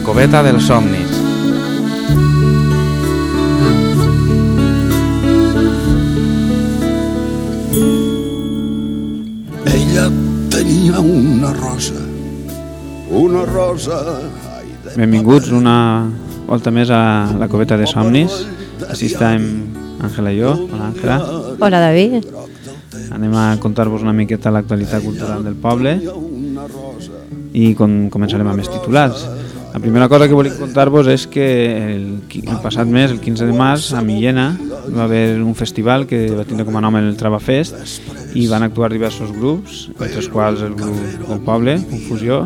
La coveta dels somnis. Ella tenia una rosa, una rosa... Ai, Benvinguts una volta més a la coveta de somnis. Així estem Àngela i jo. Hola, Àngela. Hola, David. Anem a contar-vos una miqueta l'actualitat cultural del poble i com, començarem amb els titulars. La primera cosa que volia contar-vos és que el, el passat mes, el 15 de març, a Millena va haver un festival que va tindre com a nom el Travafest i van actuar diversos grups, entre els quals el grup del poble, Confusió,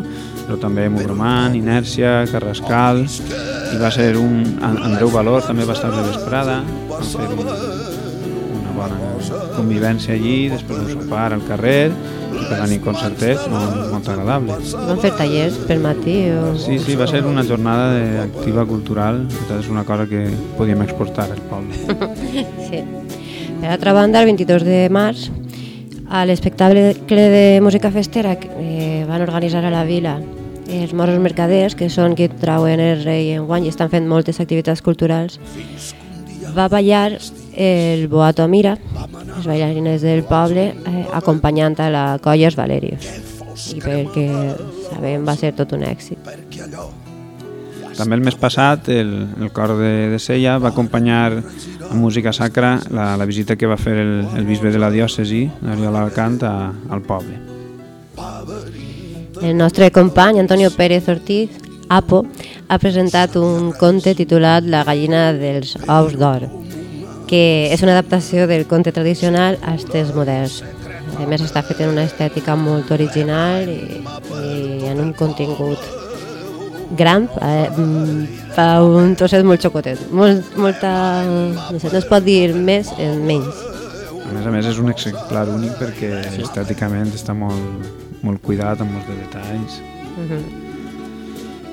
però també Mugroman, Inèrcia, Carrascal, i va ser un... An- Andreu Valor també va estar de vesprada, va fer un, una bona convivència allí, després un sopar al carrer, per la nit concertet, molt, molt agradable. Van fer tallers per matí o... Sí, sí, va ser una jornada de- activa cultural, és una cosa que podíem exportar al poble. Sí. Per altra banda, el 22 de març, a l'espectacle de música festera que eh, van organitzar a la vila els moros mercaders, que són qui trauen el rei en guany i estan fent moltes activitats culturals, va ballar el Boato Mira, les bailarines del poble, eh, acompanyant a la colla Els Valerios. I perquè sabem va ser tot un èxit. També el mes passat el, el cor de, de Sella va acompanyar amb música sacra la, la visita que va fer el, el bisbe de la diòcesi, Oriol Alcant, a, al poble. El nostre company Antonio Pérez Ortiz, Apo, ha presentat un conte titulat La gallina dels ous d'or, que és una adaptació del conte tradicional als temps moderns. A més, està fet en una estètica molt original i, i en un contingut gran, eh, mm, fa un trosset molt xocotet, molt, molta... No, sé, no es pot dir més en menys. A més a més és un exemplar únic perquè estèticament està molt, molt cuidat, amb molts de detalls. Uh -huh.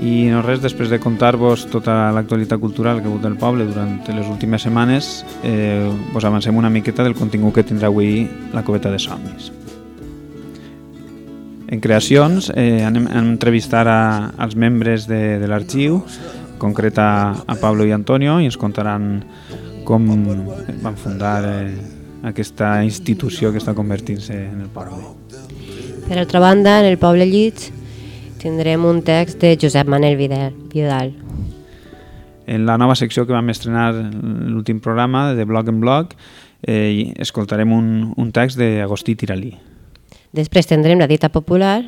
I no res, després de contar-vos tota l'actualitat cultural que ha hagut del poble durant les últimes setmanes, eh, vos avancem una miqueta del contingut que tindrà avui la coveta de somnis. En creacions eh, anem a entrevistar a, als membres de, de l'arxiu, en concret a, a Pablo i Antonio, i ens contaran com van fundar eh, aquesta institució que està convertint-se en el poble. Per altra banda, en el poble Llits tindrem un text de Josep Manel Vidal. Vidal. En la nova secció que vam estrenar en l'últim programa, de blog en blog, eh, escoltarem un, un text d'Agostí Tiralí. Després tindrem la dita popular,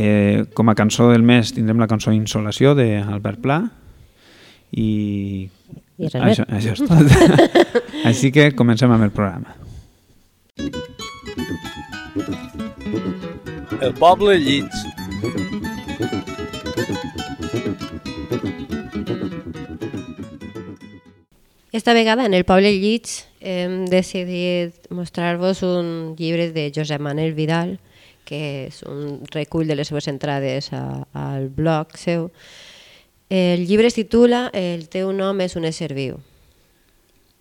Eh, com a cançó del mes tindrem la cançó Insolació d'Albert Pla i, I això, això és tot. Així que comencem amb el programa. El poble Llits. Esta vegada en el poble Llits hem decidit mostrar-vos un llibre de Josep Manel Vidal, que és un recull de les seves entrades a, al blog seu. El llibre es titula El teu nom és un ésser viu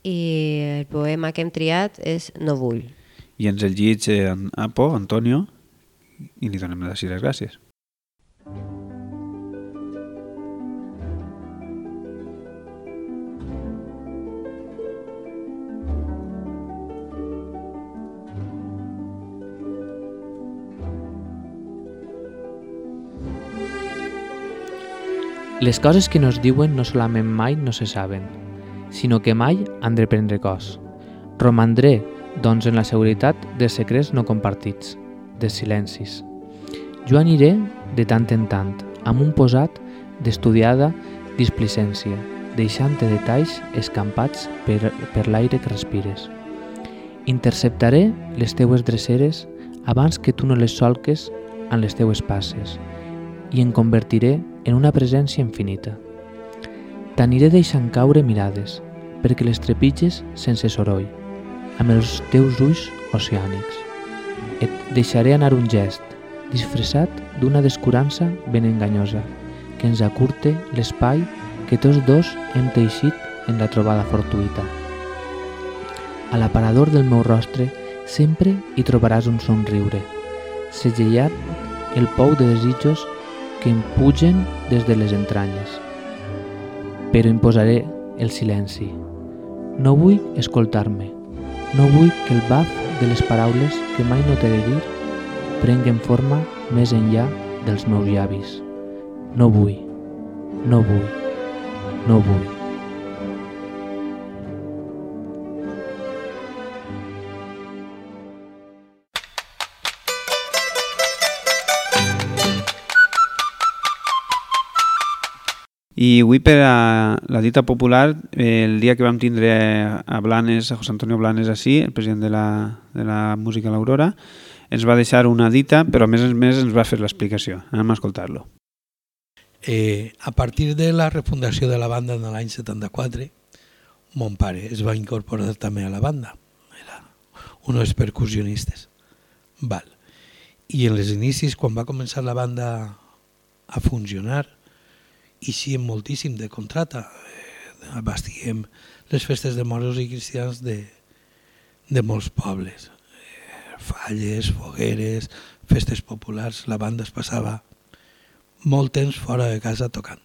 i el poema que hem triat és No vull. I ens el llig eh, en Apo, Antonio, i li donem les gràcies. Les coses que no es diuen no solament mai no se saben, sinó que mai han de prendre cos. Romandré, doncs, en la seguretat de secrets no compartits, de silencis. Jo aniré de tant en tant, amb un posat d'estudiada displicència, deixant-te detalls escampats per, per l'aire que respires. Interceptaré les teues dreceres abans que tu no les solques en les teues passes i em convertiré en una presència infinita. T'aniré deixant caure mirades, perquè les trepitges sense soroll, amb els teus ulls oceànics. Et deixaré anar un gest, disfressat d'una descurança ben enganyosa, que ens acurte l'espai que tots dos hem teixit en la trobada fortuïta. A l'aparador del meu rostre sempre hi trobaràs un somriure, segellat el pou de desitjos que em pugen des de les entranyes. Però imposaré el silenci. No vull escoltar-me. No vull que el baf de les paraules que mai no t'he de dir prenguen forma més enllà dels meus llavis. No vull, no vull, no vull. I avui per a la dita popular, el dia que vam tindre a Blanes, a José Antonio Blanes així, el president de la, de la música L'Aurora, ens va deixar una dita, però a més a més ens va fer l'explicació. Anem a escoltar-lo. Eh, a partir de la refundació de la banda en l'any 74, mon pare es va incorporar també a la banda. Era un dels percussionistes. Val. I en els inicis, quan va començar la banda a funcionar, i sí, moltíssim de contrata. Eh, abastiguem les festes de moros i cristians de, de molts pobles. Falles, fogueres, festes populars, la banda es passava molt temps fora de casa tocant.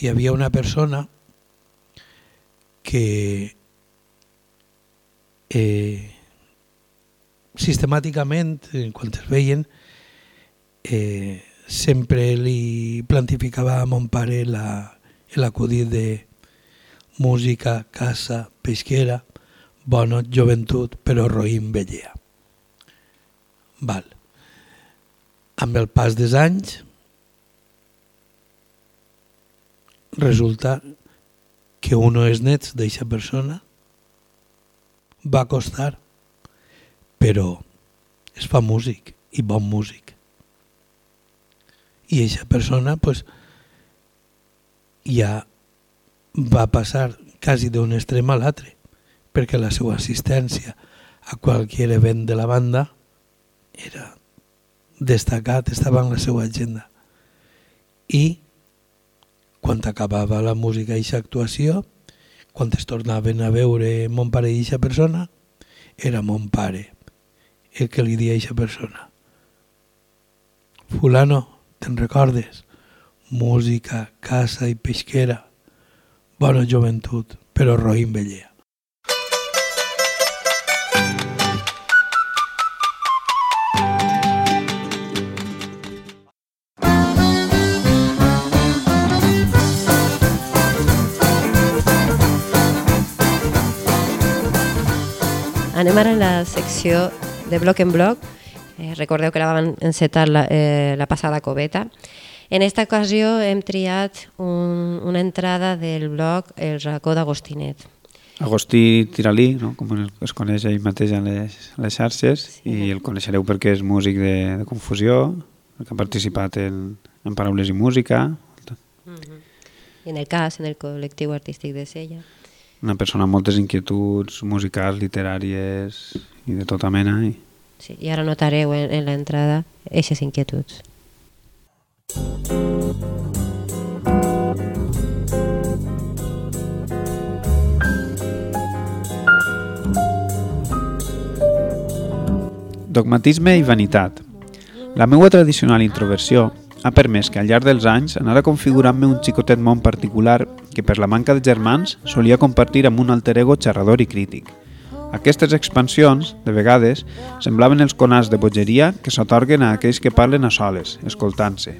Hi havia una persona que eh, sistemàticament, quan es veien, eh, sempre li plantificava a mon pare l'acudit de música, casa, pesquera, bona joventut, però roïm vellea. Val. Amb el pas dels anys, resulta que un és nets d'aquesta persona va costar, però es fa músic i bon músic i aquesta persona pues, ja va passar quasi d'un extrem a l'altre perquè la seva assistència a qualsevol event de la banda era destacat, estava en la seva agenda. I quan acabava la música i actuació, quan es tornaven a veure mon pare i aquesta persona, era mon pare el que li dia a persona. Fulano, te'n recordes? Música, casa i pesquera, bona joventut, però roïm vellea. Anem ara a la secció de bloc en bloc. Eh, recordeu que la vam encetar la, eh, la passada coveta. En esta ocasió hem triat un, una entrada del blog El racó d'Agostinet. Agostí Tiralí, no? com es coneix ell mateix en les, les xarxes, sí. i el coneixereu perquè és músic de, de confusió, que ha participat en, en Paraules i Música. Mm -hmm. I en el cas, en el col·lectiu artístic de Sella. Una persona amb moltes inquietuds musicals, literàries i de tota mena. I... Sí, I ara notareu en, en l'entrada aquestes inquietuds. Dogmatisme i vanitat. La meva tradicional introversió ha permès que al llarg dels anys anara configurant-me un xicotet món particular que per la manca de germans solia compartir amb un alter ego xerrador i crític. Aquestes expansions, de vegades, semblaven els conats de bogeria que s'otorguen a aquells que parlen a soles, escoltant-se.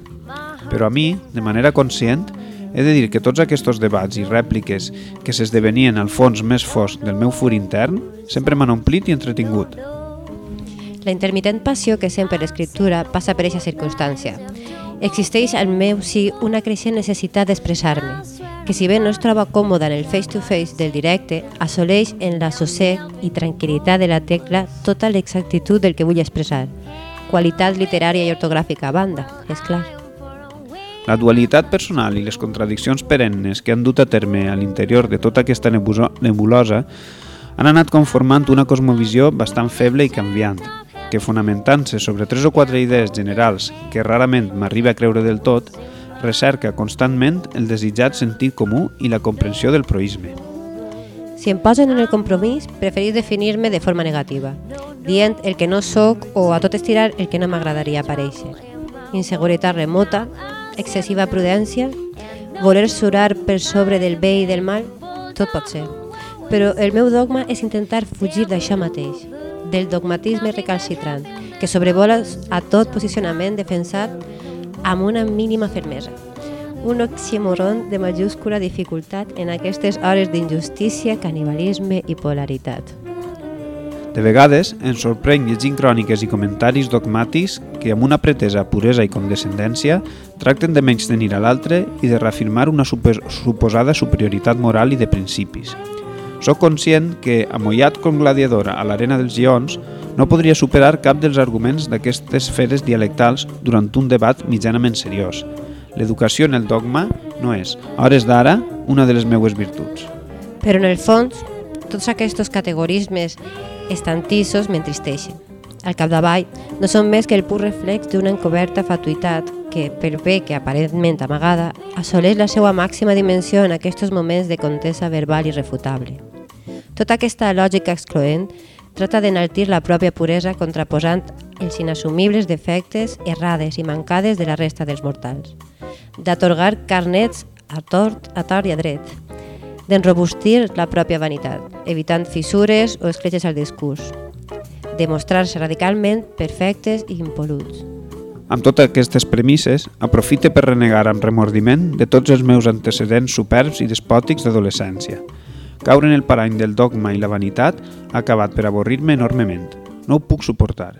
Però a mi, de manera conscient, he de dir que tots aquests debats i rèpliques que s'esdevenien al fons més fosc del meu fur intern sempre m'han omplit i entretingut. La intermitent passió que sent per l'escriptura passa per aquesta circumstància. Existeix al meu sí una creixent necessitat d'expressar-me, que si bé no es troba còmoda en el face-to-face -face del directe, assoleix en la sossec i tranquil·litat de la tecla tota l'exactitud del que vull expressar. Qualitat literària i ortogràfica a banda, és clar. La dualitat personal i les contradiccions perennes que han dut a terme a l'interior de tota aquesta nebulosa han anat conformant una cosmovisió bastant feble i canviant, que fonamentant-se sobre tres o quatre idees generals que rarament m'arriba a creure del tot, recerca constantment el desitjat sentit comú i la comprensió del proisme. Si em posen en el compromís, preferís definir-me de forma negativa, dient el que no sóc o a tot estirar el que no m'agradaria aparèixer. inseguretat remota, excessiva prudència, voler surar per sobre del bé i del mal, tot pot ser. Però el meu dogma és intentar fugir d'això mateix, del dogmatisme recalcitrant, que sobrevola a tot posicionament defensat amb una mínima fermesa. Un oxímoron de majúscula dificultat en aquestes hores d'injustícia, canibalisme i polaritat. De vegades ens sorprèn llegint cròniques i comentaris dogmàtics que amb una pretesa puresa i condescendència tracten de menys tenir a l'altre i de reafirmar una suposada superioritat moral i de principis. Soc conscient que, amollat com gladiadora a l'arena dels lleons, no podria superar cap dels arguments d'aquestes feres dialectals durant un debat mitjanament seriós. L'educació en el dogma no és, a hores d'ara, una de les meues virtuts. Però en el fons, tots aquests categorismes estantissos m'entristeixen. Al capdavall, no són més que el pur reflex d'una encoberta fatuïtat que, per bé que aparentment amagada, assoleix la seva màxima dimensió en aquests moments de contesa verbal irrefutable. Tota aquesta lògica excloent trata d'enaltir la pròpia puresa contraposant els inassumibles defectes, errades i mancades de la resta dels mortals, d'atorgar carnets a tort, a tort i a dret, d'enrobustir la pròpia vanitat, evitant fissures o escletxes al discurs, de mostrar-se radicalment perfectes i impoluts. Amb totes aquestes premisses, aprofite per renegar amb remordiment de tots els meus antecedents superbs i despòtics d'adolescència. Caure en el parany del dogma i la vanitat ha acabat per avorrir-me enormement. No ho puc suportar.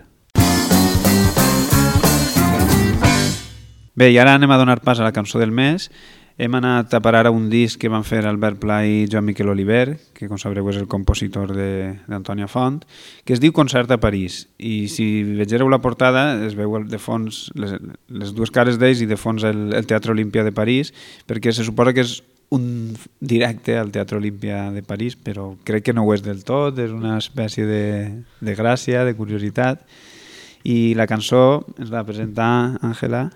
Bé, i ara anem a donar pas a la cançó del mes hem anat a parar a un disc que van fer Albert Pla i Joan Miquel Oliver, que com sabreu és el compositor d'Antònia Font, que es diu Concert a París. I si vegereu la portada es veu de fons les, les dues cares d'ells i de fons el, el Teatre Olímpia de París, perquè se suposa que és un directe al Teatre Olímpia de París, però crec que no ho és del tot, és una espècie de, de gràcia, de curiositat. I la cançó ens la presenta Àngela.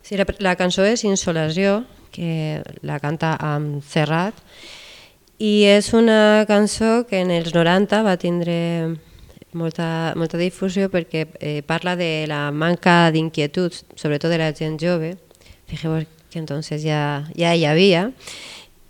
Sí, la, la cançó és Insolació, que la canta amb Serrat, i és una cançó que en els 90 va tindre molta, molta difusió perquè eh, parla de la manca d'inquietuds, sobretot de la gent jove. Fijeu que entonces ja, ja hi havia.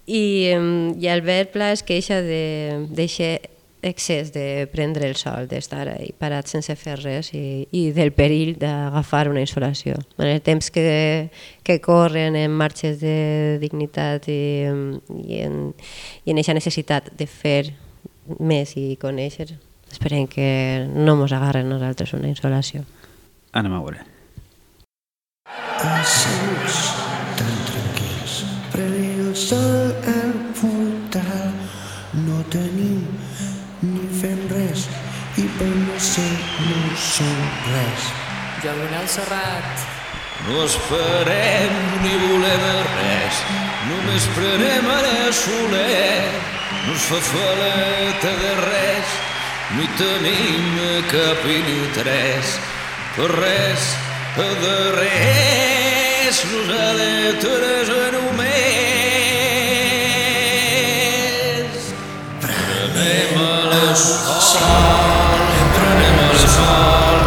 I, i Albert Pla es queixa d'aquest excés de prendre el sol, d'estar ahí parat sense fer res i, i del perill d'agafar una insolació. En el temps que, que corren en marxes de dignitat i, i en, i en aquesta necessitat de fer més i conèixer, esperem que no mos agarren nosaltres una insolació. Anem a veure. Asseguts tan ser no som res. Lionel Serrat. No esperem ni volem res, només prenem a la soler. No es fa faleta de res, ni tenim cap interès. Per res, de res, nosaltres només. Prenem a la sol, prenem a la sol,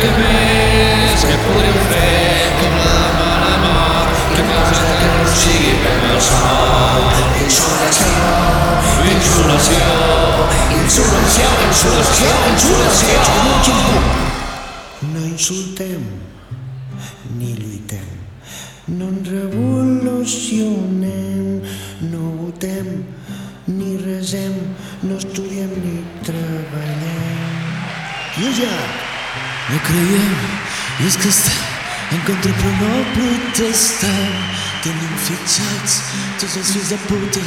que més que podrem fer com la mà a la mort, que cosa que no sigui per el sol. Insolació, insolació, insolació, insolació, insolació. No insultem ni lluitem, no ens revolucionem, no votem ni resem, no estudiem ni treballem. Creiem, i és que estem en contra però no protestem. Tenim fitxats tots els fills de puta,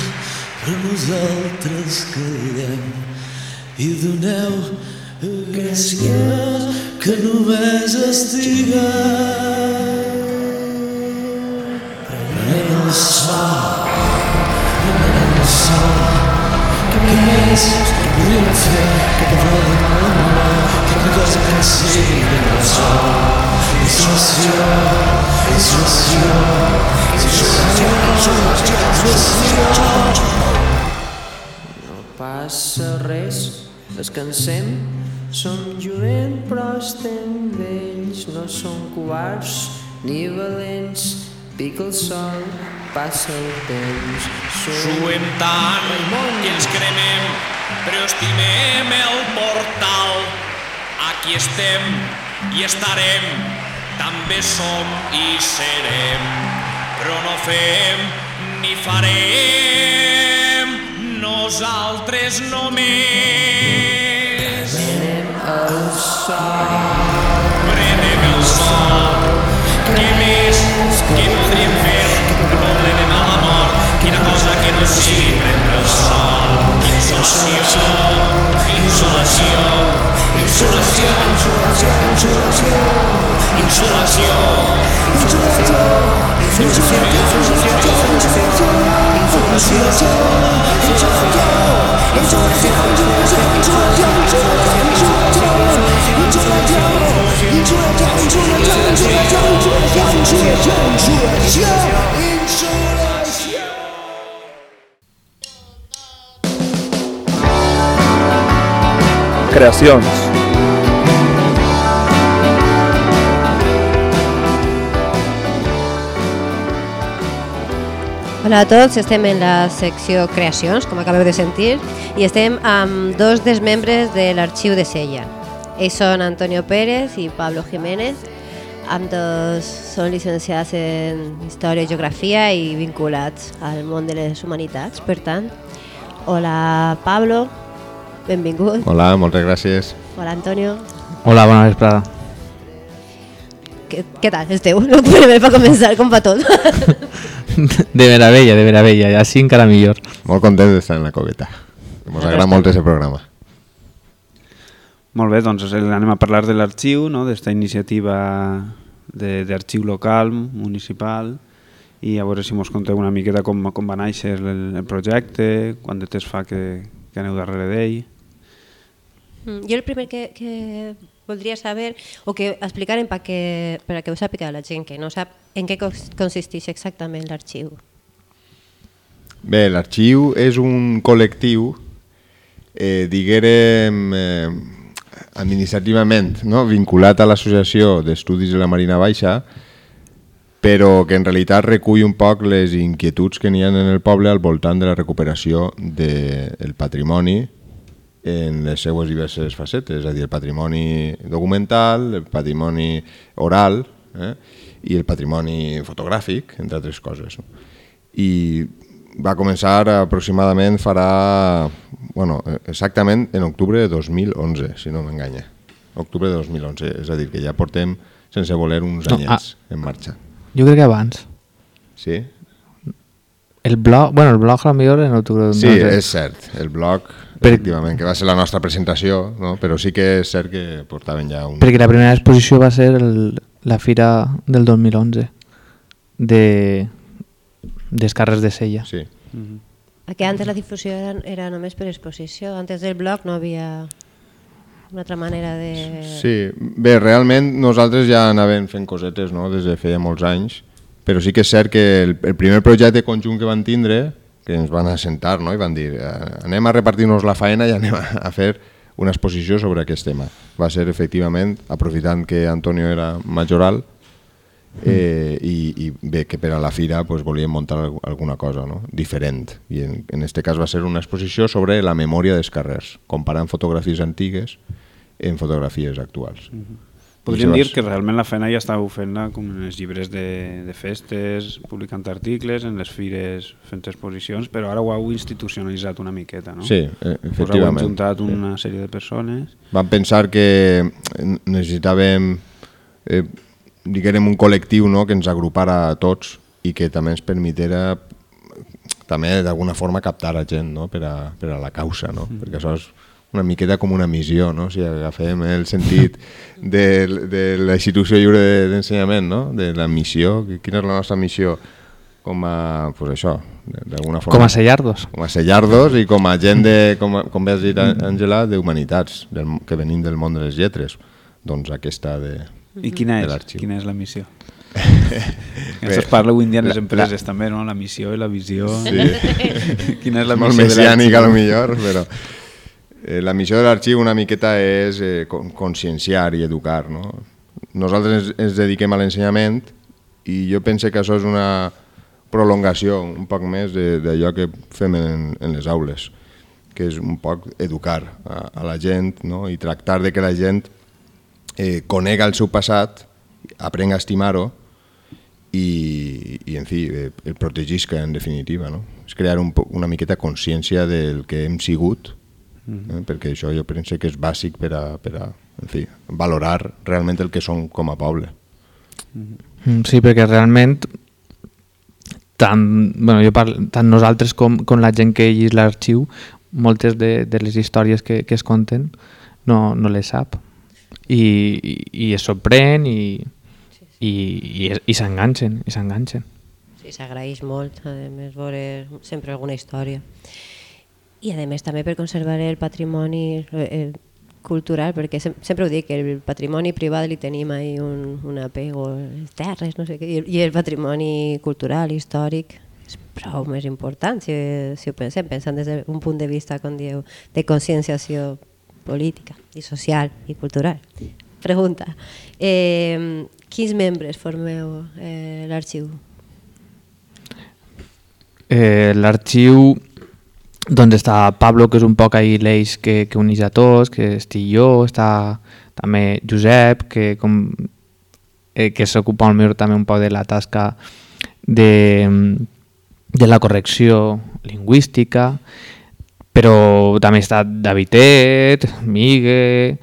però nosaltres callem. I doneu gràcies que només estiguem. Prenent el sol, prenent el sol, que més podríem fer que parlar de l'amor, que una cosa que sigui el sol. Insolació, insolació, insolació, insolació, insolació. No passa res, descansem. Som jovent però estem vells, no som covards ni valents, pica el sol, passa el temps. Suem tant i ens cremem, però estimem el portal. Aquí estem i estarem, també som i serem, però no fem ni farem. Nosaltres només. Anem al sol, Prenem el sol, què més, què podríem fer? Problemem a la mort, quina cosa que no sigui prendre el sol. Insolació, insolació, insolació, insolació, insolació, insolació, Creacions. Hola a tots, estem en la secció Creacions, com acabeu de sentir, i estem amb dos dels membres de l'Arxiu de Sella. Ells són Antonio Pérez i Pablo Jiménez, amb dos són llicenciats en Història i Geografia i vinculats al món de les humanitats, per tant. Hola Pablo, benvingut. Hola, moltes gràcies. Hola Antonio. Hola, bona vesprada. Què, què tal esteu? No primer per començar, com va tot? De meravella, de meravella, i així encara millor. Molt content d'estar en la cogueta. Ens agrada molt aquest programa. Molt bé, doncs el- anem a parlar de l'arxiu, no? d'esta iniciativa de- d'arxiu local, municipal, i a veure si mos conteu una miqueta com, com va néixer el, el projecte, quant de temps fa que, que aneu darrere d'ell. Mm, Jo el primer que, que voldria saber, o que explicarem per, que, per a que ho sàpiga la gent que no sap en què cons- consisteix exactament l'arxiu. Bé, l'arxiu és un col·lectiu, eh, diguérem, eh, administrativament no? vinculat a l'Associació d'Estudis de la Marina Baixa, però que en realitat recull un poc les inquietuds que n'hi ha en el poble al voltant de la recuperació del de patrimoni en les seues diverses facetes, és a dir, el patrimoni documental, el patrimoni oral eh? i el patrimoni fotogràfic, entre altres coses. No? I va començar aproximadament farà, bueno, exactament en octubre de 2011, si no m'enganya. Octubre de 2011, és a dir, que ja portem sense voler uns No, anyets en marxa. Jo crec que abans. Sí? El blog, bueno, el blog a millor en octubre. Sí, no sé. és cert, el blog, efectivament, que va ser la nostra presentació, no? però sí que és cert que portaven ja un... Perquè la primera exposició va ser el, la fira del 2011 de Descarres de Sella. Sí. Perquè antes la difusió era, era només per exposició, antes del blog no havia una altra manera de... Sí, bé, realment nosaltres ja anàvem fent cosetes no? des de feia molts anys, però sí que és cert que el, el primer projecte conjunt que van tindre, que ens van assentar no? i van dir "Eh, anem a repartir-nos la faena i anem a, fer una exposició sobre aquest tema. Va ser efectivament, aprofitant que Antonio era majoral, eh, i, i bé, que per a la fira pues, volíem muntar algu- alguna cosa no? diferent. I en, en este cas va ser una exposició sobre la memòria dels carrers, comparant fotografies antigues en fotografies actuals. Podríem dir que realment la feina ja estàveu fent-la com en els llibres de, de festes, publicant articles, en les fires fent exposicions, però ara ho heu institucionalitzat una miqueta, no? Sí, eh, Us heu efectivament. juntat una sèrie de persones. Vam pensar que necessitàvem, eh, diguem, un col·lectiu no? que ens agrupara a tots i que també ens permetera també d'alguna forma captar a gent no? per, a, per a la causa, no? mm. perquè això és una miqueta com una missió, no? si agafem el sentit de, de la institució lliure de- d'ensenyament, no? de la missió, quina és la nostra missió com a, pues això, d'alguna forma. Com a sellardos. Com a sellardos i com a gent de, com, a- com bé has dit, Àngela, d'humanitats, que venim del món de les lletres. Doncs aquesta de, I quina de és, quina és la missió? Això es parla avui en dia en les la- empreses també, no? La missió i la visió. Sí. quina és la molt missió de messiànica, a lo l'arxiu? millor, però... Eh, la missió de l'arxiu una miqueta és eh, con- conscienciar i educar. No? Nosaltres ens, ens dediquem a l'ensenyament i jo pense que això és una prolongació un poc més d'allò que fem en, en les aules, que és un poc educar a, a la gent no? i tractar de que la gent eh, conega el seu passat, aprenga a estimar-ho i, i, en fi, eh, el protegisca en definitiva. No? És crear un, una miqueta consciència del que hem sigut, eh? perquè això jo penso que és bàsic per a, per a en fi, valorar realment el que som com a poble. Mm, Sí, perquè realment tant, bueno, jo parlo, tant nosaltres com, com la gent que llegeix l'arxiu, moltes de, de les històries que, que es conten no, no les sap. I, i, i es sorprèn i, i, i, i s'enganxen, i s'enganxen. Sí, s'agraeix molt, a més, veure sempre alguna història. I a més també per conservar el patrimoni eh, cultural, perquè sem sempre ho dic, el patrimoni privat li tenim ahí un, un apego, les terres, no sé què, i el, i el patrimoni cultural, històric, és prou més important, si, si ho pensem, pensant des d'un punt de vista, com dieu, de conscienciació política i social i cultural. Pregunta, eh, quins membres formeu eh, l'arxiu? Eh, L'arxiu doncs està Pablo, que és un poc ahí l'eix que, que uneix a tots, que estic jo, està també Josep, que com eh, que s'ocupa millor també un poc de la tasca de, de la correcció lingüística, però també està Davidet, Migue,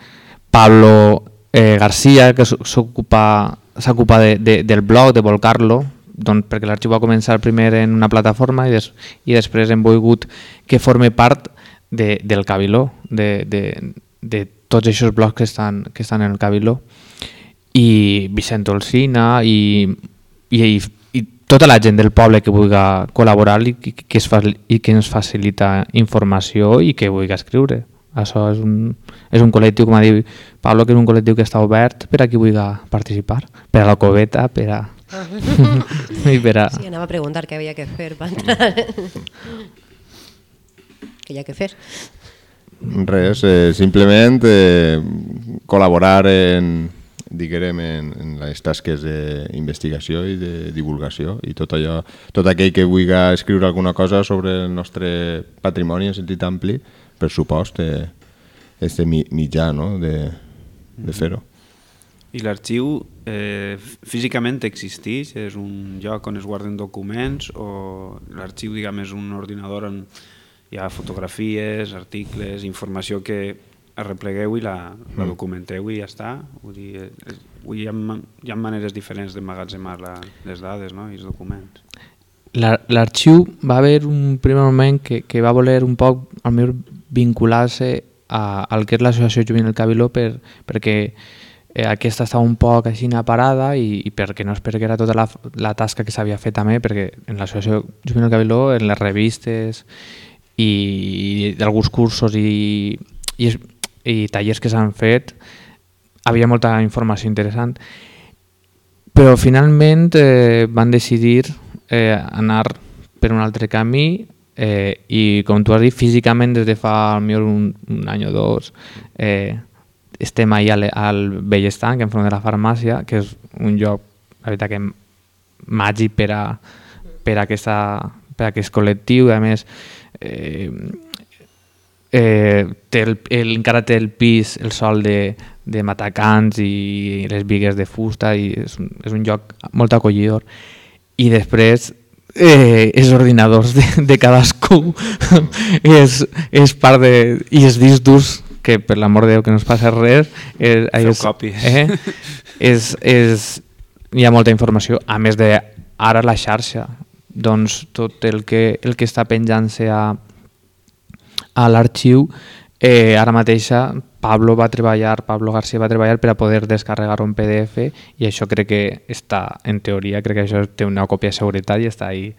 Pablo eh, García, que s'ocupa s'ocupa de, de, del blog, de volcar-lo, doncs perquè l'arxiu va començar primer en una plataforma i, des, i després hem volgut que forme part de, del Cabiló, de, de, de tots aquests blogs que estan, que estan en el Cabiló. I Vicent Olsina i, i, i, i tota la gent del poble que vulgui col·laborar i que, que, es i que ens facilita informació i que vulgui escriure. Això és un, és un col·lectiu, com ha dit Pablo, que és un col·lectiu que està obert per a qui vulgui participar, per a la coveta, per a... Per a... Sí, anava a preguntar què havia que fer per entrar. què hi ha que fer? Res, eh, simplement eh, col·laborar en, diguem, en, en les tasques d'investigació i de divulgació i tot allò, tot aquell que vulgui escriure alguna cosa sobre el nostre patrimoni en sentit ampli, per supost, eh, este mi- mitjà no? de, de fer-ho. I l'arxiu eh, físicament existeix? És un lloc on es guarden documents o l'arxiu diguem, és un ordinador on hi ha fotografies, articles, informació que arreplegueu i la, la documenteu i ja està? Vull dir, eh, vull dir, hi, ha, hi ha maneres diferents d'emmagatzemar les dades no? i els documents. La- L'arxiu va haver un primer moment que, que va voler un poc al millor vincular-se a- al que és l'associació juvenil Cabiló per, perquè eh, aquesta estava un poc així parada i, i perquè no es perdera tota la, la tasca que s'havia fet també perquè en l'associació juvenil Cabiló en les revistes i, i alguns cursos i, i, i tallers que s'han fet havia molta informació interessant. Però finalment eh, van decidir eh, anar per un altre camí eh, i com tu has dit, físicament des de fa millor un, un any o dos eh, estem ahí al, al vell estanc enfront de la farmàcia, que és un lloc la veritat que màgic per a, per a, aquesta, per a aquest col·lectiu, a més eh, eh, té el, el, encara té el pis, el sol de, de matacans i les vigues de fusta i és és un lloc molt acollidor. I després eh, els ordinadors de, de cadascú. És, és part de... i els discs durs que per l'amor de Déu que no es passa res és, Feu és, còpies. eh, és, és, hi ha molta informació a més de ara la xarxa doncs tot el que, el que està penjant-se a, a l'arxiu eh, ara mateixa Pablo va treballar, Pablo García va treballar per a poder descarregar un PDF i això crec que està, en teoria, crec que això té una còpia de seguretat i està ahí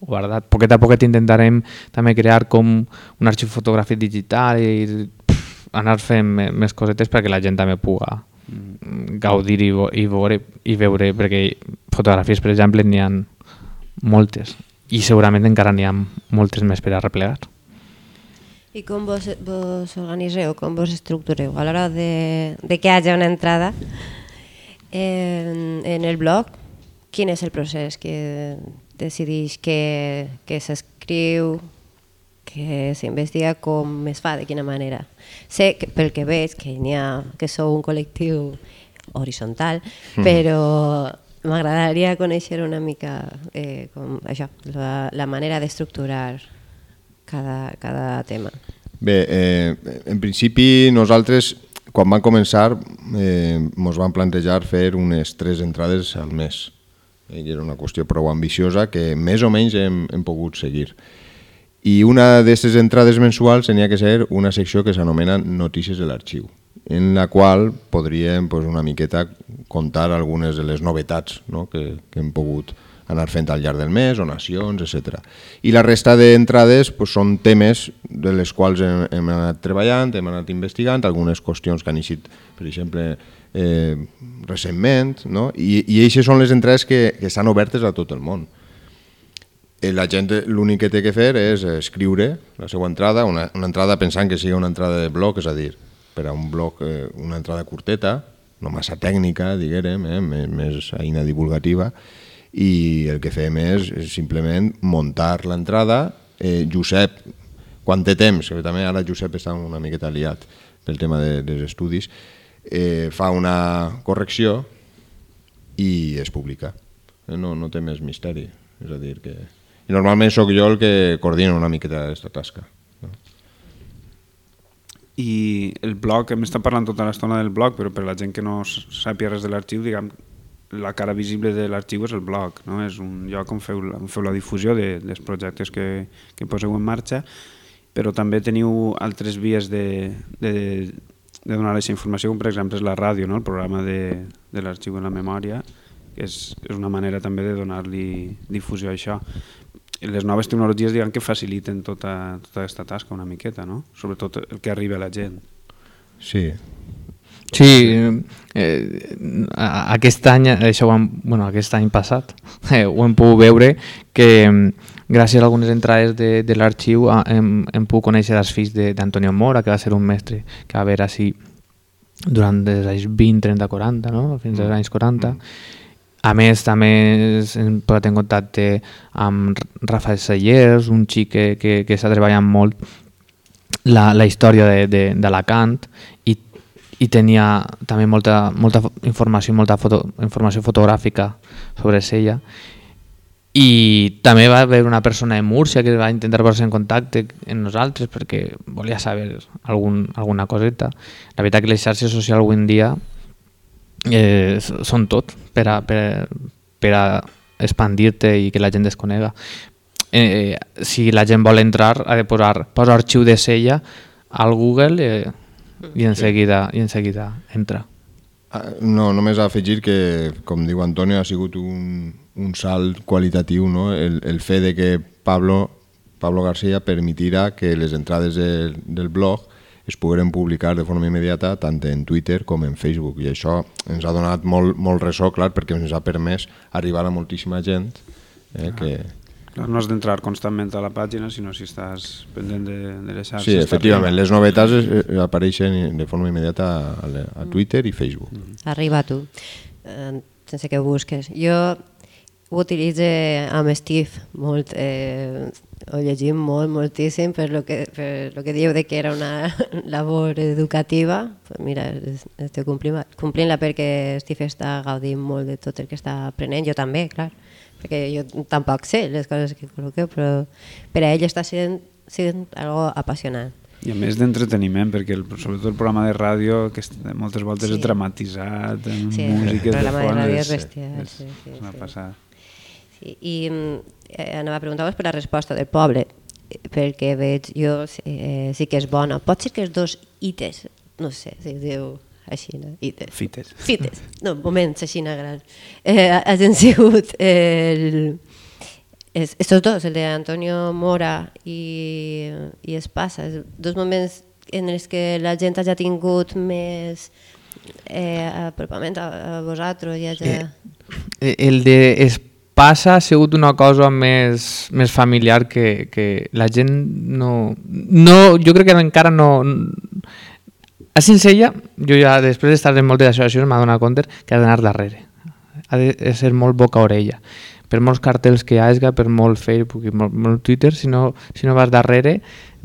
guardat. Poquet a poquet intentarem també crear com un arxiu fotogràfic digital i anar fent més cosetes perquè la gent també puga gaudir i, vo- i, veure, i veure, perquè fotografies, per exemple, n'hi ha moltes i segurament encara n'hi ha moltes més per a replegar. I com vos, vos organiseu, com vos estructureu a l'hora de, de que hi hagi una entrada en, en el blog? quin és el procés que decideix què, què s'escriu, que s'investiga com es fa, de quina manera. Sé que, pel que veig que ha, que sou un col·lectiu horitzontal, Mhm. però m'agradaria conèixer una mica eh, com això, la, la manera d'estructurar cada, cada tema. Bé, eh, en principi nosaltres quan vam començar eh, ens vam plantejar fer unes tres entrades al mes. Eh, I era una qüestió prou ambiciosa que més o menys hem, hem pogut seguir. I una d'aquestes entrades mensuals tenia que ser una secció que s'anomena Notícies de l'arxiu, en la qual podríem pues, una miqueta contar algunes de les novetats no? que, que hem pogut anar fent al llarg del mes, o nacions, etc. I la resta d'entrades pues, són temes de les quals hem, hem anat treballant, hem anat investigant, algunes qüestions que han eixit, per exemple, eh, recentment, no? I, i aquestes són les entrades que, que estan obertes a tot el món. Eh, La gent l'únic que té que fer és escriure la seva entrada, una, una entrada pensant que sigui una entrada de blog, és a dir, per a un blog, eh, una entrada curteta, no massa tècnica, diguérem, eh, més, més eina divulgativa, i el que fem és, és simplement muntar l'entrada. Eh, Josep, quan té temps, que també ara Josep està una miqueta liat pel tema de, dels estudis, eh, fa una correcció i es publica. Eh, No, no té més misteri. És a dir, que... Normalment sóc jo el que coordina una miqueta aquesta tasca. I el blog, hem estat parlant tota l'estona del blog, però per la gent que no s- sàpiga res de l'arxiu, diguem, la cara visible de l'arxiu és el blog, no? és un lloc on feu, on feu la difusió de, dels projectes que, que poseu en marxa, però també teniu altres vies de, de, de donar aquesta informació, com per exemple és la ràdio, no? el programa de, de l'arxiu en la memòria, que és, és una manera també de donar-li difusió a això. Les noves tecnologies diguem que faciliten tota, tota aquesta tasca una miqueta, no? sobretot el que arriba a la gent. Sí, Sí, eh, a- aquest any, això ho hem, bueno, aquest any passat, eh, ho hem pogut veure que mm, gràcies a algunes entrades de, de l'arxiu ah, hem, hem pogut conèixer els fills de- d'Antonio Mora, que va ser un mestre que va haver així durant els anys 20, 30, 40, no? fins als anys 40. A més, també hem posat en contacte amb Rafael Sellers, un xic que, que, que està treballant molt la, la història d'Alacant i, i tenia també molta, molta fo- informació, molta foto, informació fotogràfica sobre ella i també va haver una persona de Múrcia que va intentar posar en contacte amb nosaltres perquè volia saber algun, alguna coseta. La veritat que les xarxes socials avui en dia eh, són tot per a, per, per a expandir-te i que la gent es conega. Eh, si la gent vol entrar ha de posar, posa arxiu de sella al Google eh, i en seguida, i en seguida entra. Ah, No, només afegir que, com diu Antonio, ha sigut un, un salt qualitatiu no? el, el fet de que Pablo, Pablo García permetirà que les entrades del, del blog es pogueren publicar de forma immediata tant en Twitter com en Facebook i això ens ha donat molt, molt ressò, clar, perquè ens ha permès arribar a moltíssima gent eh, que, Clar, no has d'entrar constantment a la pàgina, sinó si estàs pendent de, de les xarxes. Sí, efectivament, les novetats eh, apareixen de forma immediata a, a, a Twitter i Facebook. Arriba a tu, eh, sense que ho busques. Jo ho utilitzo amb Steve molt, eh, ho llegim molt, moltíssim per lo que, per lo que dieu de que era una labor educativa. Pues mira, es- estic complint, complint-la perquè Steve està gaudint molt de tot el que està aprenent, jo també, clar, perquè jo tampoc sé les coses que col·loqueu, però per a ell està sent, sent algo apassionant. I a més d'entreteniment, perquè el, sobretot el programa de ràdio, que moltes voltes Sí. és dramatitzat, amb Sí, el músiques de programa de fons, ràdio és, és bestial, és, sí, sí, és una sí. passada. I eh, anava a preguntar-vos per la resposta del poble, eh, perquè veig jo eh, sí que és bona. Pot ser que els dos ites, no sé si diu així, no? Ites. Fites. Fites, no, moments així gran. Eh, hagin sigut el, es, estos dos, el de Antonio Mora i, i Espasa, dos moments en els que la gent hagi tingut més eh, apropament a, a vosaltres i hagi... Eh, El de Espasa ha sigut una cosa més, més familiar que, que la gent no, no... Jo crec que encara no... A Cincella, jo ja després d'estar en moltes associacions m'ha donat compte que ha d'anar darrere. ha de ser molt boca-orella. Per molts cartells que hi hagi, per molt Facebook i molt, molt Twitter, si no, si no vas darrere,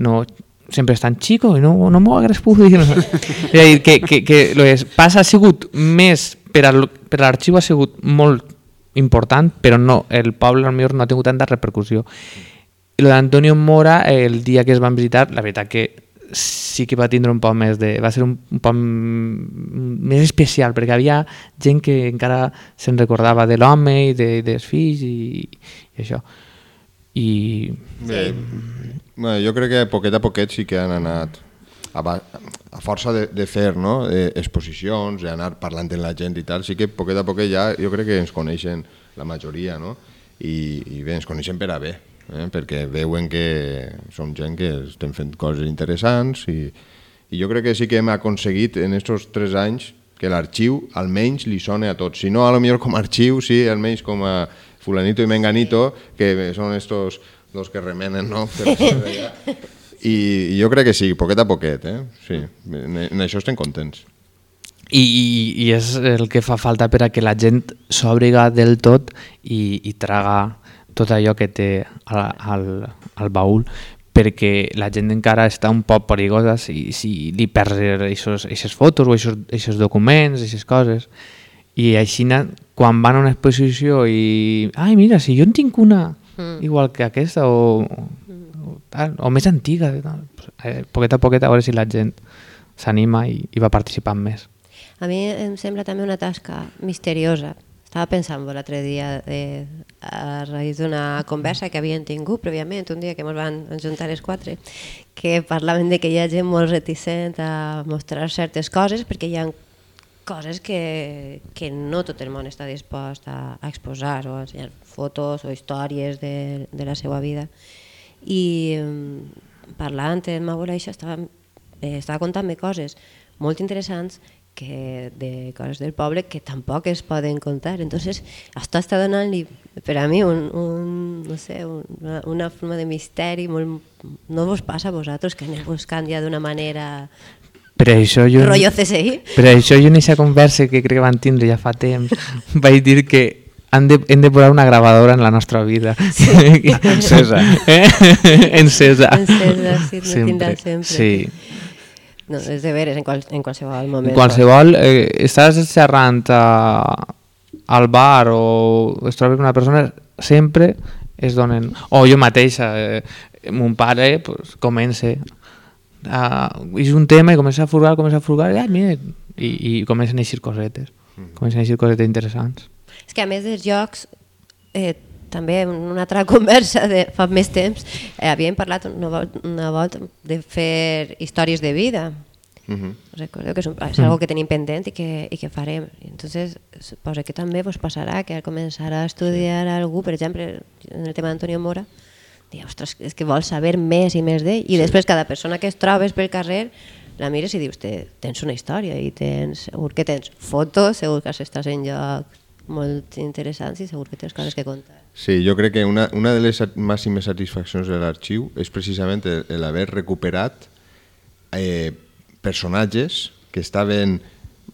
no, sempre és tan xico i no, no m'ho hagués pogut dir. és a dir, que, que, que lo que passa ha sigut més, per l'arxiu ha sigut molt important, però no, el poble potser no ha tingut tanta repercussió. I lo d'Antonio Mora, el dia que es van visitar, la veritat que sí que va tindre un poc més de... va ser un, un poc més especial, perquè havia gent que encara se'n recordava de l'home i de, dels fills i, i això. I Bé, bueno, jo crec que poquet a poquet sí que han anat a, a força de, de fer no? eh, exposicions, d'anar parlant amb la gent i tal, sí que poquet a poquet ja jo crec que ens coneixen la majoria, no? I, i bé, ens coneixen per a bé, eh? perquè veuen que som gent que estem fent coses interessants i, i jo crec que sí que hem aconseguit en aquests tres anys que l'arxiu almenys li sone a tots. Si no, a lo millor com a arxiu, sí, almenys com a fulanito i menganito, que són estos los que remenen, no? Per. I, I jo crec que sí, poquet a poquet, eh? Sí, en, en això estem contents. I, i, i és el que fa falta per a que la gent s'obriga del tot i, i traga tot allò que té al, al, al baúl perquè la gent encara està un poc perigosa si, si li perds aquestes fotos o aquests documents, aquestes coses i així na- quan van a una exposició i ai mira, si jo en tinc una Mm. igual que aquesta o, o, tal, o més antiga tal. Eh, poquet a poquet a veure si la gent s'anima i, i va participant més A mi em sembla també una tasca misteriosa. Estava pensant l'altre dia eh, a raïs d'una conversa que havien tingut prèviament, un dia que ens van juntar les quatre, que parlaven de que hi ha gent molt reticent a mostrar certes coses perquè hi ha coses que, que no tot el món està dispost a, a exposar o a ensenyar fotos o històries de, de la seva vida i mm, parlant amb ma abuela això estava, eh, estava contant-me coses molt interessants que de coses del poble que tampoc es poden contar. Entonces, això està donant-li per a mi un, un, no sé, una, una forma de misteri molt... No vos passa a vosaltres que aneu buscant ja d'una manera per això jo, rotllo CSI? per això jo en aquesta conversa que crec que van tindre ja fa temps vaig dir que han de, hem de posar una gravadora en la nostra vida Encesa. eh? encesa Encesa, sí, no tindrà sempre. sí. No, és de veres, en, qual, en qualsevol moment. En qualsevol, eh, estàs xerrant a, al bar o es troba una persona, sempre es donen... O jo mateixa, eh, mon pare pues, comença a, és un tema i comença a furgar, comença a furgar, i, ah, mira, i, i comencen a eixir cosetes, comencen a eixir cosetes interessants. És que a més dels jocs, eh, també en una altra conversa de fa més temps, eh, havíem parlat una, vol una volta de fer històries de vida. Uh -huh. Recordeu que és, un, és algo que tenim pendent i que, i que farem. Entonces, suposo que també vos passarà que al començar a estudiar algú, per exemple, en el tema d'Antonio Mora, dir, ostres, és que vols saber més i més d'ell. I sí. després cada persona que es trobes pel carrer la mires i dius, te, tens una història i tens, segur que tens fotos, segur que estàs en llocs molt interessants i segur que tens coses que contar. Sí, jo crec que una, una de les màximes satisfaccions de l'arxiu és precisament el, el haver recuperat eh, personatges que estaven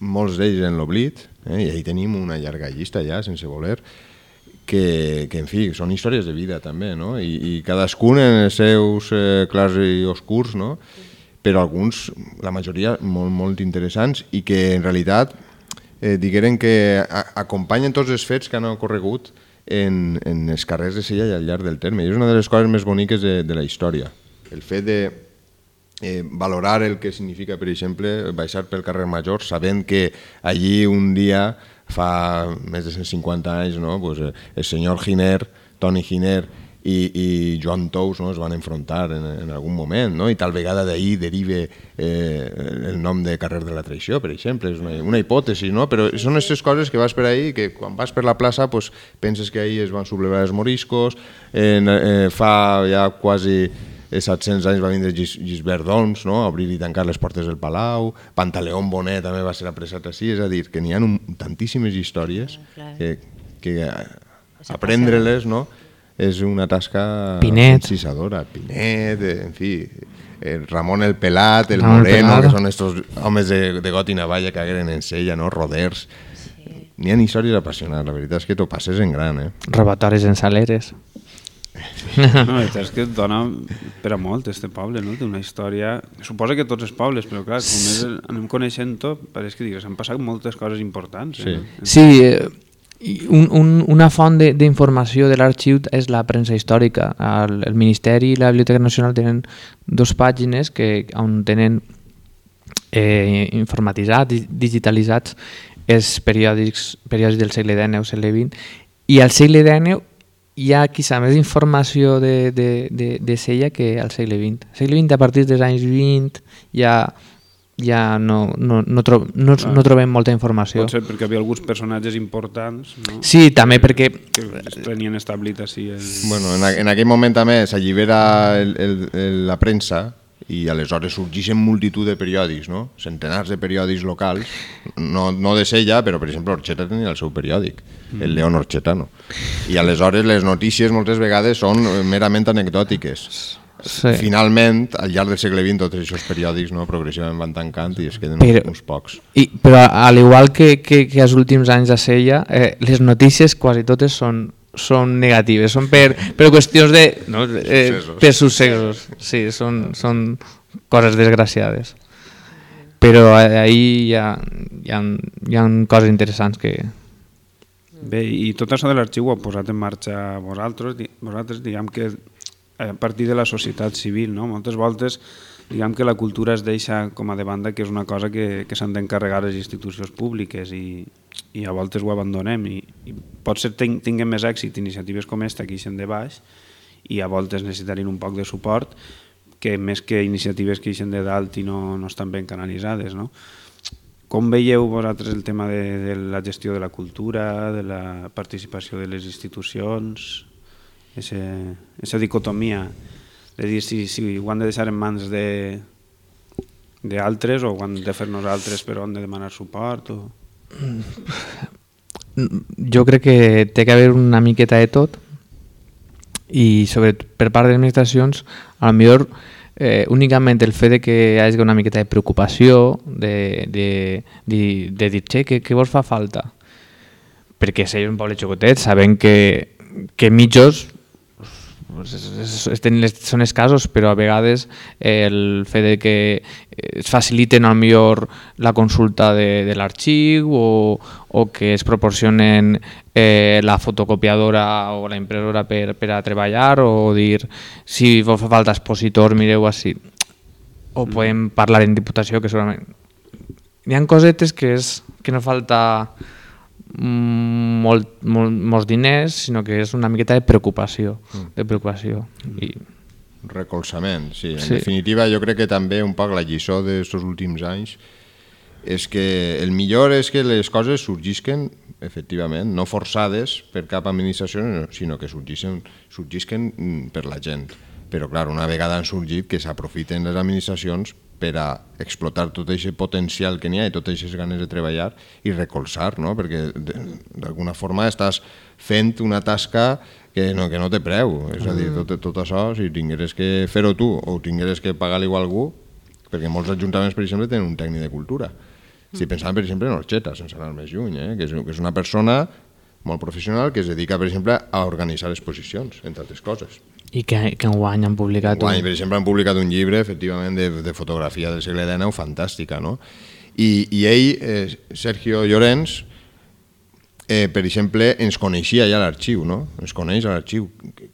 molts d'ells en l'oblit, eh, i ahí tenim una llarga llista ja, sense voler, que, que en fi, són històries de vida també, no? I, i cadascun en els seus eh, clars i oscurs, no? però alguns, la majoria, molt, molt interessants i que en realitat eh, digueren que a, acompanyen tots els fets que han ocorregut en, en els carrers de Sella i al llarg del terme. I és una de les coses més boniques de, de la història. El fet de eh, valorar el que significa, per exemple, baixar pel carrer Major, sabent que allí un dia, fa més de 150 anys, no? pues, eh, el senyor Giner, Toni Giner, i, i Joan Tous no, es van enfrontar en, en algun moment, no? i tal vegada d'ahir derive eh, el nom de carrer de la traïció, per exemple, és una, una hipòtesi, no? però són aquestes coses que vas per ahir, que quan vas per la plaça pues, penses que ahir es van sublevar els moriscos, eh, eh, fa ja quasi eh, 700 anys va vindre Gis, Gisbert d'Oms, no? a obrir i tancar les portes del Palau, Pantaleón Bonet també va ser apressat així, és a dir, que n'hi ha un, tantíssimes històries que, que aprendre-les no? És una tasca Pinet. encisadora. Pinet, eh, en fi, el Ramon el Pelat, el Ramon el Moreno, Pelat. que són estos homes de, de got i navalla que hagueren en sella, no? Roders. n'hi ha històries apassionants, la veritat és que t'ho passes en gran, eh? Robatoris en saleres. No, és que et dona per a molt, este poble, no? Té una història... Suposa que tots els pobles, però clar, com més el- anem coneixent tot, pareix que digues, han passat moltes coses importants. Sí. Eh? Sí, eh, i un, un, una font de- d'informació de l'arxiu és la premsa històrica. El, el Ministeri i la Biblioteca Nacional tenen dos pàgines que, on tenen eh, informatitzats, di- digitalitzats els periòdics, periòdics del segle XIX, segle XX, i al segle XIX hi ha quizà més informació de, de, de, de sella que al segle XX. Al segle XX, a partir dels anys 20, ja, ja no, no, no, tro no, no trobem molta informació. Pot ser perquè hi havia alguns personatges importants, no? Sí, també perquè... Que es tenien establit així el... Bueno, en, en aquell moment també s'allibera el, el, el, la premsa i aleshores sorgeixen multitud de periòdics, no? centenars de periòdics locals, no, no de Sella, però per exemple Orxeta tenia el seu periòdic, el León Orxetano. I aleshores les notícies moltes vegades són merament anecdòtiques. Sí. Finalment, al llarg del segle XX, tots aquests periòdics no, progressivament van tancant i es queden Però- uns, uns pocs. I, però al igual que, que, que els últims anys a Sella, eh, les notícies quasi totes són, són negatives, són per, per qüestions de... No, eh, Successos. per successos, sí, són, són coses desgraciades. Però eh, ahí hi ha, hi, ha, hi ha coses interessants que... Bé, i tot això de l'arxiu ho heu posat en marxa vosaltres, vosaltres diguem que a partir de la societat civil, no? Moltes voltes diguem que la cultura es deixa com a de banda que és una cosa que, que s'han d'encarregar les institucions públiques i, i a voltes ho abandonem i, i pot ser ting, tinguem més èxit iniciatives com esta que ixen de baix i a voltes necessitarien un poc de suport que més que iniciatives que ixen de dalt i no, no estan ben canalitzades, no? Com veieu vosaltres el tema de, de la gestió de la cultura, de la participació de les institucions, aquesta dicotomia de dir si, si ho han de deixar en mans de d'altres o ho han de fer nosaltres però han de demanar suport o... Jo crec que té que haver una miqueta de tot i sobre, per part de les administracions a lo millor eh, únicament el fet de que hi hagi una miqueta de preocupació de, de, de, de dir che, què, què vos fa falta? perquè és un poble xocotet sabem que, que mitjos pues, es, es, es, tenen les- són escassos, però a vegades eh, el fet de que es faciliten al millor la consulta de, de l'arxiu o, o que es proporcionen eh, la fotocopiadora o la impressora per, per a treballar o dir si vos fa falta expositor mireu així o podem parlar en diputació que segurament hi ha cosetes que és que no falta mm, molt, molt, molts diners, sinó que és una miqueta de preocupació, de preocupació. I, Recolzament, sí. En Sí. definitiva, jo crec que també un poc la lliçó d'aquests últims anys és que el millor és que les coses sorgisquen, efectivament, no forçades per cap administració, sinó que sorgisquen, sorgisquen mm, per la gent. Però, clar, una vegada han sorgit que s'aprofiten les administracions per a explotar tot aquest potencial que n'hi ha i totes aquestes ganes de treballar i recolzar, no? perquè de- d'alguna forma estàs fent una tasca que no, que no té preu. És a dir, tot, tot això, si tingueres que fer-ho tu o tingueres que pagar-li a algú, perquè molts ajuntaments, per exemple, tenen un tècnic de cultura. Si pensàvem, per exemple, en Orxeta, sense anar més lluny, eh? que, és, que és una persona molt professional que es dedica, per exemple, a organitzar exposicions, entre altres coses. I que, que enguany han publicat Guany, un, per exemple, han publicat un llibre, efectivament, de, de fotografia del segle XIX, fantàstica, no? I, i ell, eh, Sergio Llorenç, eh, per exemple, ens coneixia ja a l'arxiu, no? Ens coneix a l'arxiu.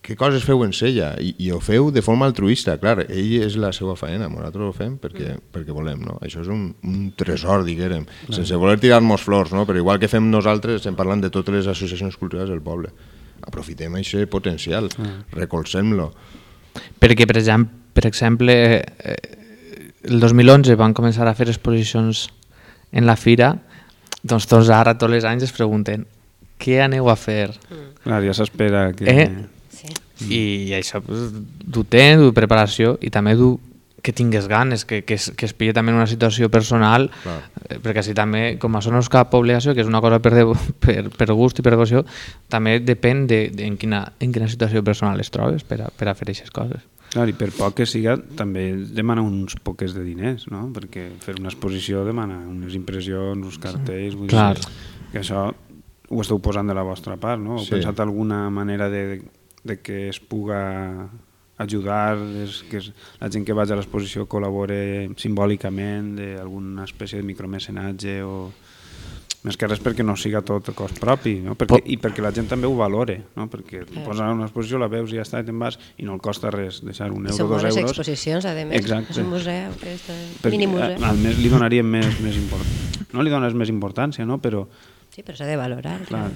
Què- coses feu en Sella? I, I ho feu de forma altruista, clar, ell és la seva faena, nosaltres ho fem perquè, perquè volem, no? Això és un, un tresor, diguem, sense voler tirar-nos flors, no? Però igual que fem nosaltres, estem parlant de totes les associacions culturals del poble. Aprofitem aquest potencial, recolzem-lo. perquè per exemple, per exemple eh, el 2011 van començar a fer exposicions en la fira doncs tots ara tots els anys es pregunten què aneu a fer? Clar, ja s'espera que... Eh? Sí. I això pues, du temps, du preparació i també du que tingues ganes, que, que, es, que es pille també en una situació personal, Clar. eh, perquè així també, com això no és cap obligació, que és una cosa per, de, per, per gust i per devoció, també depèn de, de en, quina, en quina situació personal es trobes per a, per a fer aquestes coses. Clar, i per poc que siga, també demana uns poques de diners, no? Perquè fer una exposició demana unes impressions, uns cartells... Vull Clar. Dir, que això ho esteu posant de la vostra part, no? Heu Sí. pensat alguna manera de, de que es puga ajudar, és, que es, la gent que vagi a l'exposició col·labore simbòlicament d'alguna espècie de micromecenatge o més que res perquè no siga tot a cost propi no? perquè, i perquè la gent també ho valore no? perquè eh. posa una exposició, la veus i ja està i te'n vas i no el costa res deixar un euro, dos euros exposicions, a més. Exacte. És un museu, aquest perquè, mini museu. a, al més li donaríem més, més import... no li dones més importància no? però Sí, però s'ha de valorar. clar,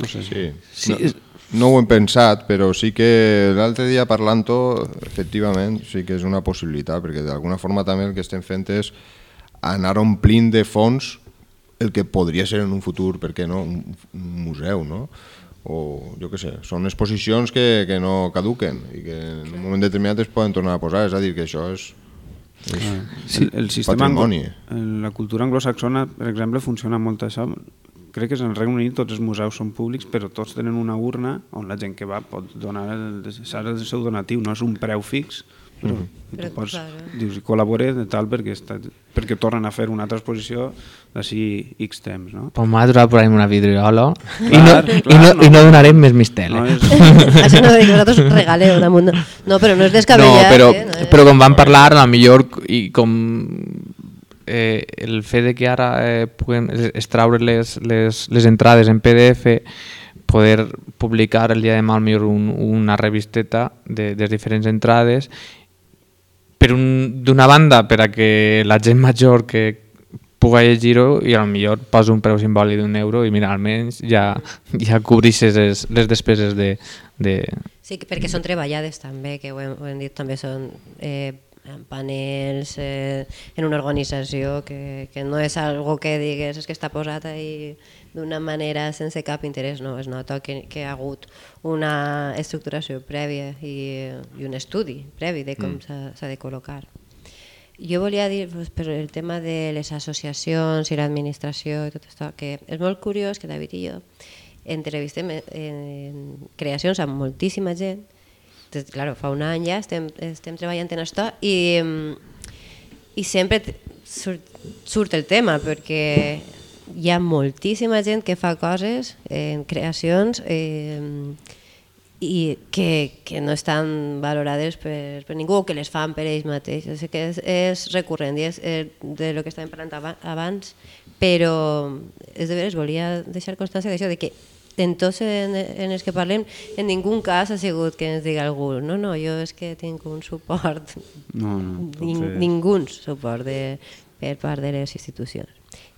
no sé Sí. Sí, no, és- no ho hem pensat, però sí que l'altre dia parlant-ho, efectivament, sí que és una possibilitat, perquè d'alguna forma també el que estem fent és anar omplint de fons el que podria ser en un futur, per què no, un, un museu, no? o jo què sé, són exposicions que, que no caduquen i que en un moment determinat es poden tornar a posar, és a dir, que això és, és Sí, el, el sistema patrimoni. en la cultura anglosaxona, per exemple, funciona molt això. Crec que és en el Regne Unit tots els museus són públics, però tots tenen una urna on la gent que va pot donar el, el seu donatiu, no és un preu fix, però, mm -hmm. Però, tu pots, claro. dius, col·labore de tal perquè, està, perquè tornen a fer una altra exposició d'ací X temps, no? Pues nosaltres posarem una vidriola i, no, Clar, i, clar, no, no. i no donarem més mistele. no No, és, Això no dic, vosaltres regaleu damunt. No, però no és no descabellat. però, eh? no és... però com vam parlar, a la millor i com eh, el fet de que ara eh, puguem extraure les, les, les entrades en PDF poder publicar el dia de demà millor un, una revisteta de, de diferents entrades per un- d'una banda per a que la gent major que puga llegir-ho i millor posa un preu simbòlic d'un euro i mira, almenys ja, ja cobrisses les, les despeses de, de, Sí, perquè són treballades també, que ho hem, ho hem dit, també són eh, en panels, eh, en una organització, que, que no és algo que digues és que està posat ahí d'una manera sense cap interès, no, es nota que, que ha hagut una estructuració prèvia i, i un estudi previ de com s'ha s'ha de col·locar. Jo volia dir, pues, per el tema de les associacions i l'administració i tot això, que és molt curiós que David i jo entrevistem en, en creacions amb moltíssima gent. Claro, fa un any ja estem, estem treballant en això i, i sempre surt, surt el tema perquè hi ha moltíssima gent que fa coses en creacions eh, i que, que no estan valorades per, per ningú o que les fan per ells mateixos. És, que és, és recurrent i és eh, de lo que estàvem parlant aba- abans, però és de veres, volia deixar constància d'això, de que en tots en, en els que parlem, en ningú cas ha sigut que ens diga algú no, no, jo és que tinc un suport, no, no, ning, potser- ningú suport de, per part de les institucions.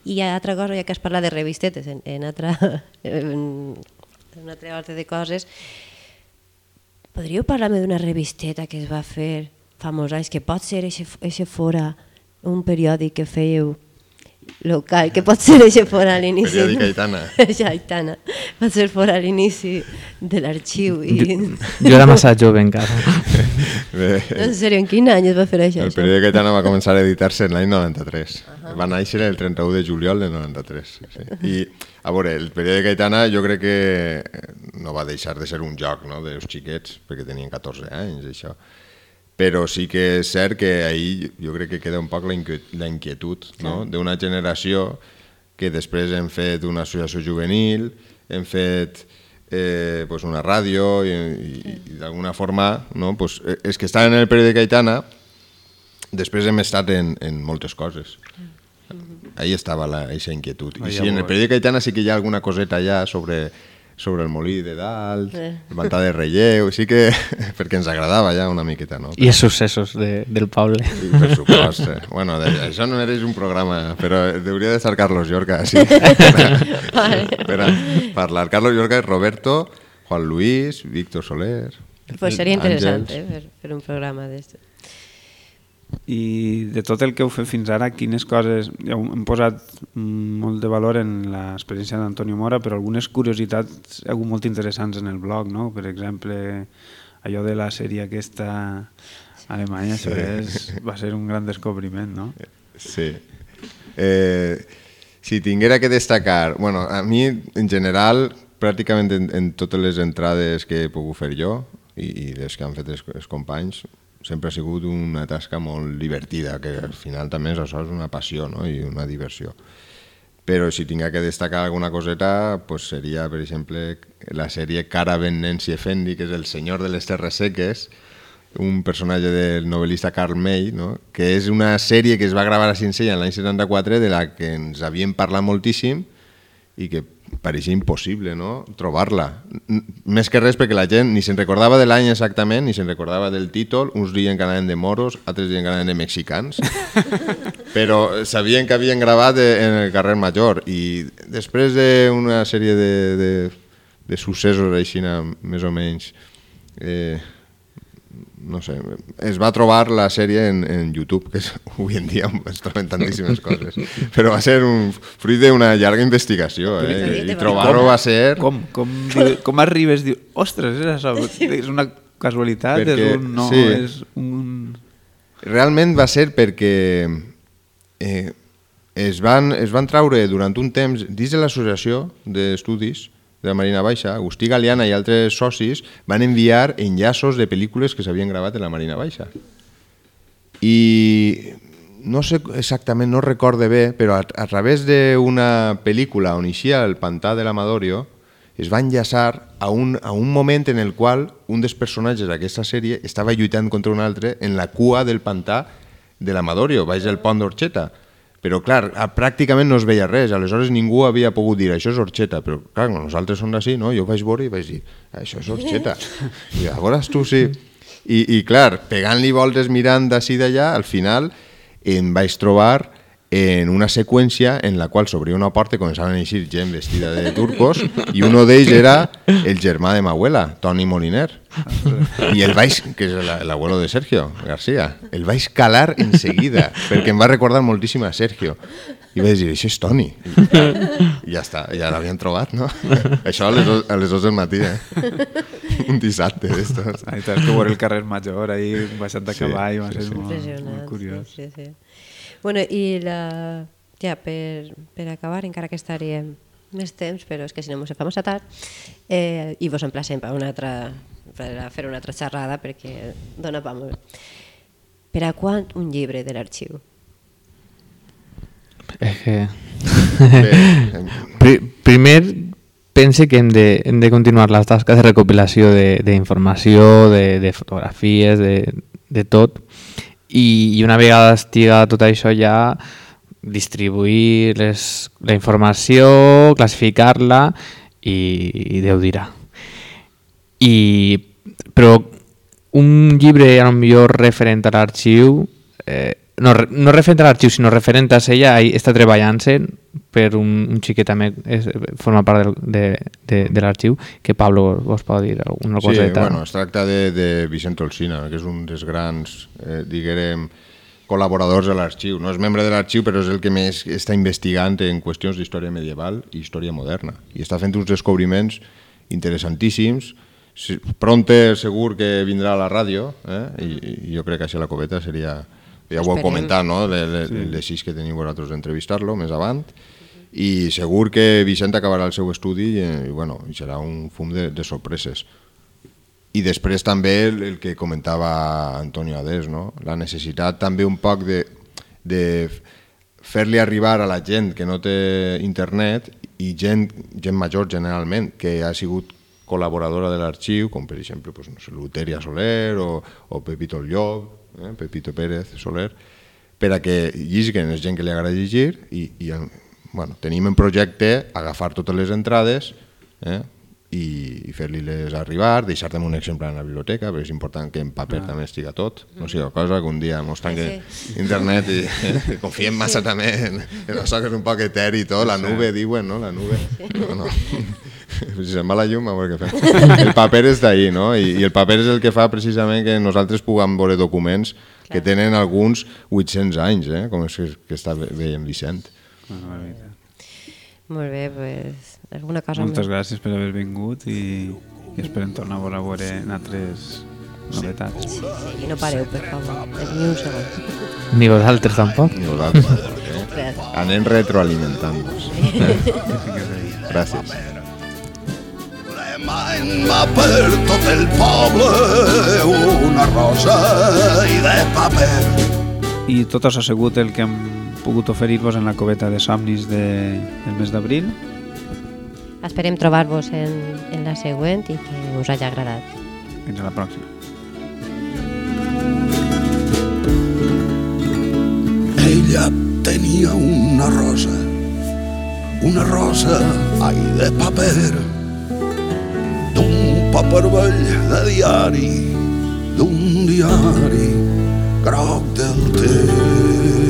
I altra cosa, ja que has parlat de revistetes en, en, altra, en, en un altre ordre de coses, podríeu parlar-me d'una revisteta que es va fer fa molts anys, que pot ser eixe fora un periòdic que fèieu local, que pot ser eixe fora a l'inici. Periòdic Aitana. Eixe Aitana. Pot ser fora a l'inici de l'arxiu. I... Jo era massa jove encara. Bé, No, en sèrio, en quin any es va fer això? El això? periòdic Aitana va començar a editar-se en l'any 93. Uh -huh. Va néixer el 31 de juliol del 93. Sí. I, a veure, el periòdic Aitana jo crec que no va deixar de ser un joc no, dels xiquets, perquè tenien 14 anys, això. Però sí que és cert que ahir jo crec que queda un poc la inquietud, no? d'una generació que després hem fet una associació juvenil, hem fet eh, pues una ràdio i, i, i d'alguna forma no? pues, eh, els que estan en el periòdic Aitana després hem estat en, en moltes coses. Ahí estava la, eixa inquietud. I sí, en el voy. periòdic Aitana sí que hi ha alguna coseta allà sobre, sobre el molí de dalt, Eh. el mantà de relleu, sí que... perquè ens agradava ja una miqueta, no? I els successos de, del poble. I, per supost. eh. Bueno, de, això no eres un programa, però hauria d'estar Carlos Llorca, sí. Vale. per a parlar. Carlos Llorca, Roberto, Juan Luis, Víctor Soler... Pues seria interessant, Àngels. eh, per, per un programa d'esto. I de tot el que heu fet fins ara, quines coses... Ja hem posat molt de valor en l'experiència d'Antonio Mora, però algunes curiositats ha hagut molt interessants en el blog, no? Per exemple, allò de la sèrie aquesta alemanya, això és, va ser un gran descobriment, no? Sí. Eh, si tinguera que destacar... Bueno, a mi, en general, pràcticament en, en totes les entrades que he pogut fer jo i, i les que han fet els, els companys, sempre ha sigut una tasca molt divertida, que al final també és això, és una passió no? i una diversió. però si tinga que destacar alguna coseta, pues seria, per exemple, la sèrie Caravan Nancy Effendi, que és el senyor de les terres seques, un personatge del novel·lista Carl May, no? que és una sèrie que es va gravar a Cincella l'any 74, de la que ens havien parlat moltíssim i que pareixia impossible no? trobar-la. Més que res perquè la gent ni se'n recordava de l'any exactament, ni se'n recordava del títol, uns diuen que anaven de moros, altres diuen que anaven de mexicans, però sabien que havien gravat en el carrer Major i després d'una sèrie de, de, de successos així més o menys eh, no sé, es va trobar la sèrie en, en YouTube, que és, avui en dia es troben tantíssimes coses, però va ser un fruit d'una llarga investigació, eh? i trobar-ho va ser... Com, com, diu- com arribes? Diu, ostres, és això, és una casualitat, Perquè- és un... No, sí. és un... Realment va ser perquè eh, es, van, es van traure durant un temps dins de l'associació d'estudis de la Marina Baixa, Agustí Galeana i altres socis van enviar enllaços de pel·lícules que s'havien gravat en la Marina Baixa. I no sé exactament, no recorde bé, però a, a través d'una pel·lícula on eixia el pantà de l'Amadorio, es va enllaçar a un, a un moment en el qual un dels personatges d'aquesta sèrie estava lluitant contra un altre en la cua del pantà de l'Amadorio, baix del pont d'Orxeta. Però, clar, a- pràcticament no es veia res, aleshores ningú havia pogut dir això és Orxeta, però, clar, nosaltres som d'ací, no? jo vaig veure i vaig dir, això és Orxeta. I llavors tu sí. I, i clar, pegant-li voltes mirant d'ací d'allà, al final em vaig trobar en una seqüència en la qual s'obria una porta i començaven a eixir gent vestida de turcos i un d'ells era el germà de ma abuela, Toni Moliner. I el vaig, que és l'abuelo de Sergio García, el vaig calar en seguida, perquè em va recordar moltíssim a Sergio. I vaig dir, això és Toni. I ja està, ja l'havien trobat, no? Això a les, dos, a les dos del matí, eh? Un dissabte d'estos. Ahí tens que veure el carrer Major, ahí baixant de Sí, cavall, va sí, ser sí. molt, molt curiós. Sí, sí. Bueno, i la... Ja, per, per acabar, encara que estaríem més temps, però és que si no mos fa massa tard, eh, i vos emplacem per, una altra, per a fer una altra xerrada perquè dona pa molt. Per a quan un llibre de l'arxiu? És que... Pri- Primer, pense que hem de, hem de continuar les tasques de recopilació de- d'informació, de, de fotografies, de, de tot, i, i una vegada estiga tot això ja distribuir les, la informació, classificar-la i, i Déu dirà. I, però un llibre a lo millor referent a l'arxiu eh, no, no referent a l'arxiu sinó referent a ella està treballant-se per un, un xiquet també és, forma part del, de, de, de l'arxiu que Pablo vos pot dir alguna Sí, coseta bueno, es tracta de, de Vicent Olsina, que és un dels grans, eh, diguem, col·laboradors de l'arxiu. No és membre de l'arxiu, però és el que més està investigant en qüestions d'història medieval i història moderna. I està fent uns descobriments interessantíssims. Si- Pronte segur que vindrà a la ràdio, eh? I, i jo crec que així a la coveta seria... Ja ho heu Esperem. comentat, no?, de, de, sí. de sis que teniu vosaltres d'entrevistar-lo més avant. I segur que Vicent acabarà el seu estudi i, i bueno, i serà un fum de, de sorpreses. I després també el, el que comentava Antonio Adés, no? la necessitat també un poc de, de fer-li arribar a la gent que no té internet i gent, gent major generalment que ha sigut col·laboradora de l'arxiu, com per exemple pues, no sé, Luteria Soler o, o Pepito el Llop, eh? Pepito Pérez Soler, per a que llisguen és gent que li agrada llegir i, i bueno, tenim en projecte agafar totes les entrades eh? i, i fer-li-les arribar, deixar també un exemple en la biblioteca, perquè és important que en paper també estiga tot, no sigui cosa que un dia mos tanque internet i eh, confiem massa també en, en això que és un poc eteri i tot, la nube diuen, no? La nube. No, no. Si se'n va la llum, a veure què fem. El paper està ahí, no? I, I el paper és el que fa precisament que nosaltres puguem veure documents que tenen alguns 800 anys, eh? com és que, que està ve- veient Vicent. Molt bé, pues, alguna cosa Moltes més? gràcies per haver vingut i, i esperem tornar a veure en altres novetats. Sí, no pareu, per favor, ni un segon. ni vosaltres tampoc I vosaltres, eh? Anem retroalimentant-nos. Eh? Gràcies. Mà per tot el poble una rosa i de paper. I tot això ha sigut el que hem pogut oferir-vos en la coveta de somnis de, del mes d'abril. Esperem trobar-vos en, en la següent i que us hagi agradat. Fins a la pròxima. Ella tenia una rosa, una rosa, ai, de paper, d'un paper vell de diari, d'un diari groc del temps.